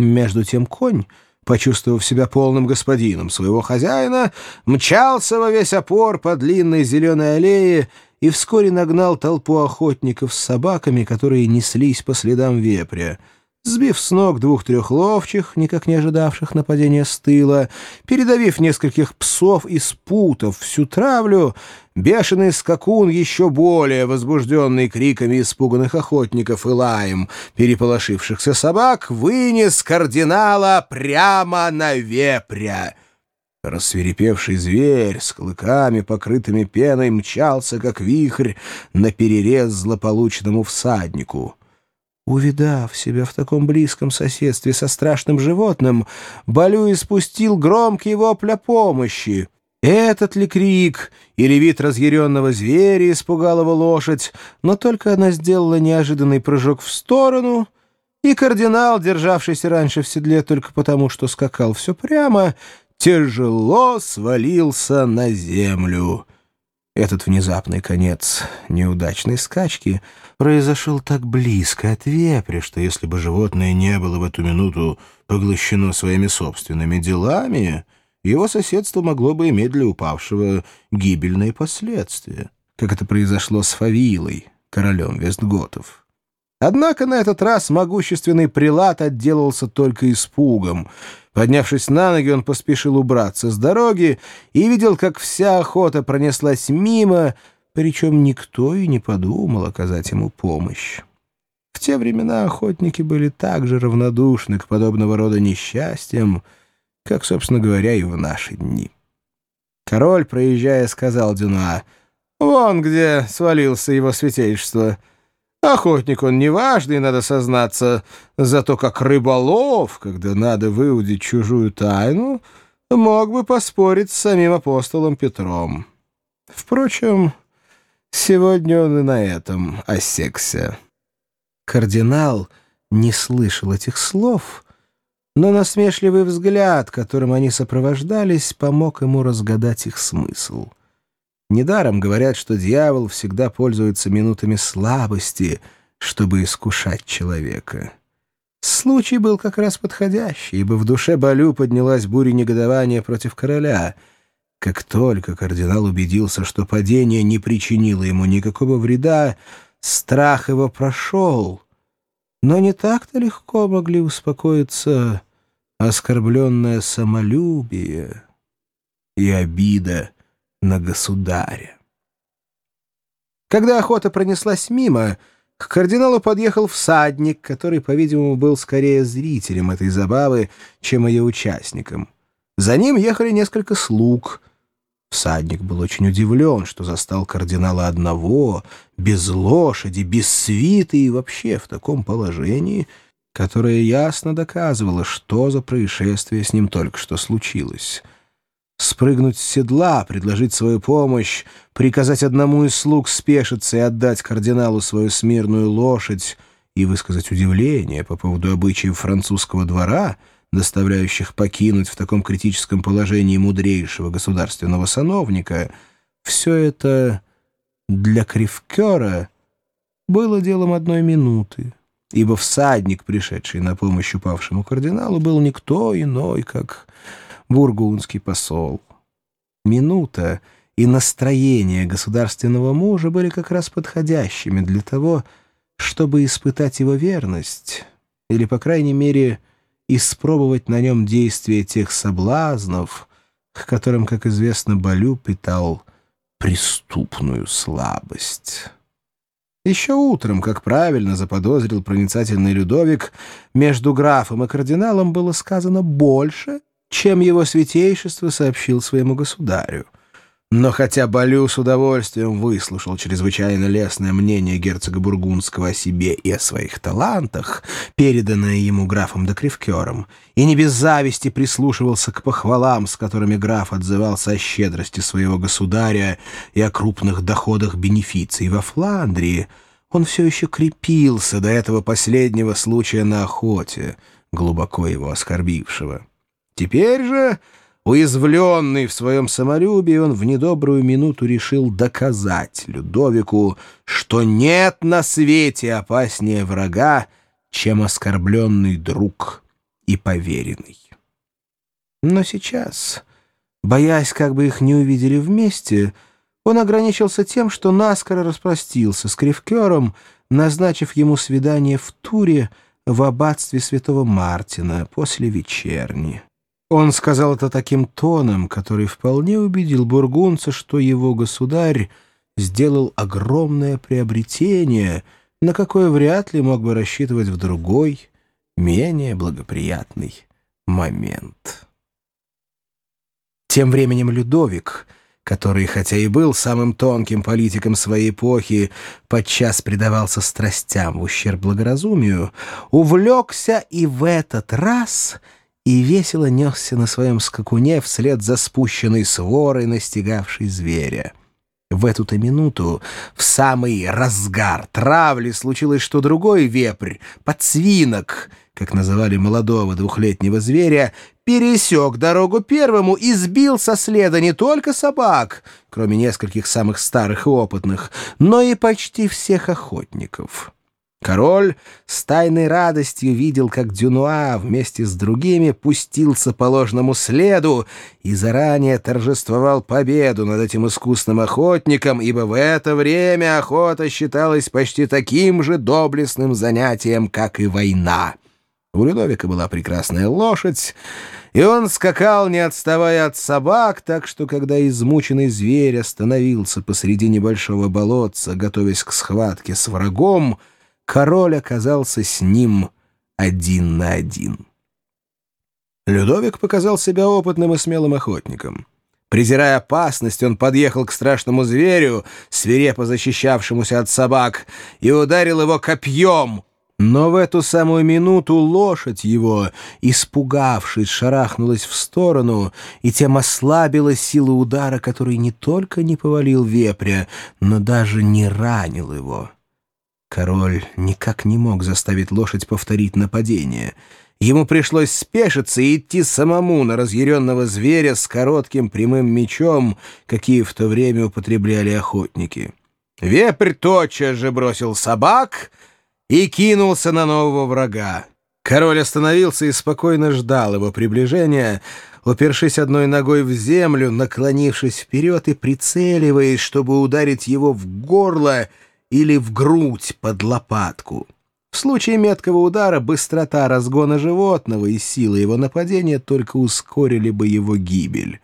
Между тем конь, почувствовав себя полным господином своего хозяина, мчался во весь опор по длинной зеленой аллее и вскоре нагнал толпу охотников с собаками, которые неслись по следам вепря — Сбив с ног двух-трех ловчих, никак не ожидавших нападения с тыла, передавив нескольких псов и спутав всю травлю, бешеный скакун, еще более возбужденный криками испуганных охотников и лаем переполошившихся собак, вынес кардинала прямо на вепря. Рассверепевший зверь с клыками, покрытыми пеной, мчался, как вихрь, на перерез злополучному всаднику — Увидав себя в таком близком соседстве со страшным животным, Балю испустил громкий вопль о помощи. Этот ли крик или вид разъяренного зверя испугал его лошадь, но только она сделала неожиданный прыжок в сторону, и кардинал, державшийся раньше в седле только потому, что скакал все прямо, тяжело свалился на землю. Этот внезапный конец неудачной скачки произошел так близко от вепря, что если бы животное не было в эту минуту поглощено своими собственными делами, его соседство могло бы иметь для упавшего гибельные последствия, как это произошло с Фавилой, королем Вестготов. Однако на этот раз могущественный прилад отделался только испугом — Поднявшись на ноги, он поспешил убраться с дороги и видел, как вся охота пронеслась мимо, причем никто и не подумал оказать ему помощь. В те времена охотники были так же равнодушны к подобного рода несчастьям, как, собственно говоря, и в наши дни. Король, проезжая, сказал Дюна, «Вон где свалился его святейшество». Охотник он неважный, надо сознаться, зато как рыболов, когда надо выудить чужую тайну, мог бы поспорить с самим апостолом Петром. Впрочем, сегодня он и на этом осекся. Кардинал не слышал этих слов, но насмешливый взгляд, которым они сопровождались, помог ему разгадать их смысл — Недаром говорят, что дьявол всегда пользуется минутами слабости, чтобы искушать человека. Случай был как раз подходящий, ибо в душе Балю поднялась буря негодования против короля. Как только кардинал убедился, что падение не причинило ему никакого вреда, страх его прошел. Но не так-то легко могли успокоиться оскорбленное самолюбие и обида на государя. Когда охота пронеслась мимо, к кардиналу подъехал всадник, который, по-видимому, был скорее зрителем этой забавы, чем ее участником. За ним ехали несколько слуг. Всадник был очень удивлен, что застал кардинала одного, без лошади, без свиты и вообще в таком положении, которое ясно доказывало, что за происшествие с ним только что случилось спрыгнуть с седла, предложить свою помощь, приказать одному из слуг спешиться и отдать кардиналу свою смирную лошадь и высказать удивление по поводу обычаев французского двора, доставляющих покинуть в таком критическом положении мудрейшего государственного сановника, все это для Кривкера было делом одной минуты, ибо всадник, пришедший на помощь упавшему кардиналу, был никто иной, как бургундский посол. Минута и настроение государственного мужа были как раз подходящими для того, чтобы испытать его верность или, по крайней мере, испробовать на нем действие тех соблазнов, к которым, как известно, Балю питал преступную слабость. Еще утром, как правильно заподозрил проницательный Людовик, между графом и кардиналом было сказано больше, чем его святейшество сообщил своему государю. Но хотя Балю с удовольствием выслушал чрезвычайно лестное мнение герцога Бургундского о себе и о своих талантах, переданное ему графом де Кривкером, и не без зависти прислушивался к похвалам, с которыми граф отзывался о щедрости своего государя и о крупных доходах бенефиций во Фландрии, он все еще крепился до этого последнего случая на охоте, глубоко его оскорбившего. Теперь же, уязвленный в своем самолюбии, он в недобрую минуту решил доказать Людовику, что нет на свете опаснее врага, чем оскорбленный друг, и поверенный. Но сейчас, боясь, как бы их не увидели вместе, он ограничился тем, что наскоро распростился с Кривкером, назначив ему свидание в Туре в аббатстве святого Мартина после вечерни. Он сказал это таким тоном, который вполне убедил бургунца, что его государь сделал огромное приобретение, на какое вряд ли мог бы рассчитывать в другой, менее благоприятный момент. Тем временем Людовик, который, хотя и был самым тонким политиком своей эпохи, подчас предавался страстям в ущерб благоразумию, увлекся и в этот раз и весело несся на своем скакуне вслед за спущенной сворой, настигавшей зверя. В эту-то минуту, в самый разгар травли, случилось, что другой вепрь, подсвинок, как называли молодого двухлетнего зверя, пересек дорогу первому и сбил со следа не только собак, кроме нескольких самых старых и опытных, но и почти всех охотников. Король с тайной радостью видел, как Дюнуа вместе с другими пустился по ложному следу и заранее торжествовал победу над этим искусным охотником, ибо в это время охота считалась почти таким же доблестным занятием, как и война. У Людовика была прекрасная лошадь, и он скакал, не отставая от собак, так что, когда измученный зверь остановился посреди небольшого болотца, готовясь к схватке с врагом, король оказался с ним один на один. Людовик показал себя опытным и смелым охотником. Презирая опасность, он подъехал к страшному зверю, свирепо защищавшемуся от собак, и ударил его копьем. Но в эту самую минуту лошадь его, испугавшись, шарахнулась в сторону, и тем ослабила силу удара, который не только не повалил вепря, но даже не ранил его. Король никак не мог заставить лошадь повторить нападение. Ему пришлось спешиться и идти самому на разъяренного зверя с коротким прямым мечом, какие в то время употребляли охотники. Вепрь тотчас же бросил собак и кинулся на нового врага. Король остановился и спокойно ждал его приближения, упершись одной ногой в землю, наклонившись вперед и прицеливаясь, чтобы ударить его в горло — или в грудь под лопатку. В случае меткого удара быстрота разгона животного и сила его нападения только ускорили бы его гибель.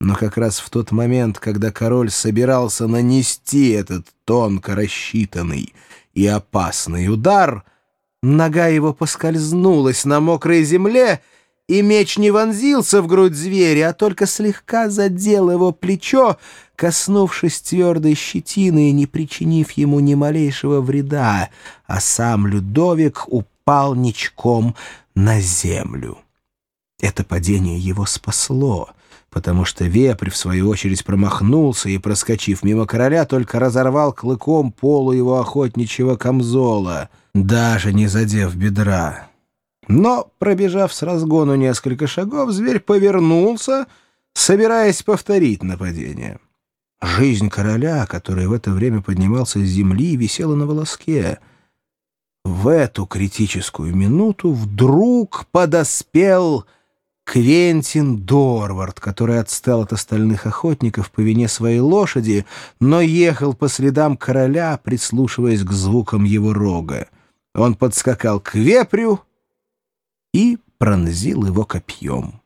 Но как раз в тот момент, когда король собирался нанести этот тонко рассчитанный и опасный удар, нога его поскользнулась на мокрой земле, и меч не вонзился в грудь зверя, а только слегка задел его плечо, коснувшись твердой щетины и не причинив ему ни малейшего вреда, а сам Людовик упал ничком на землю. Это падение его спасло, потому что вепрь, в свою очередь, промахнулся и, проскочив мимо короля, только разорвал клыком полу его охотничьего камзола, даже не задев бедра. Но, пробежав с разгону несколько шагов, зверь повернулся, собираясь повторить нападение. Жизнь короля, который в это время поднимался с земли, висела на волоске. В эту критическую минуту вдруг подоспел Квентин Дорвард, который отстал от остальных охотников по вине своей лошади, но ехал по следам короля, прислушиваясь к звукам его рога. Он подскакал к вепрю и пронзил его копьем.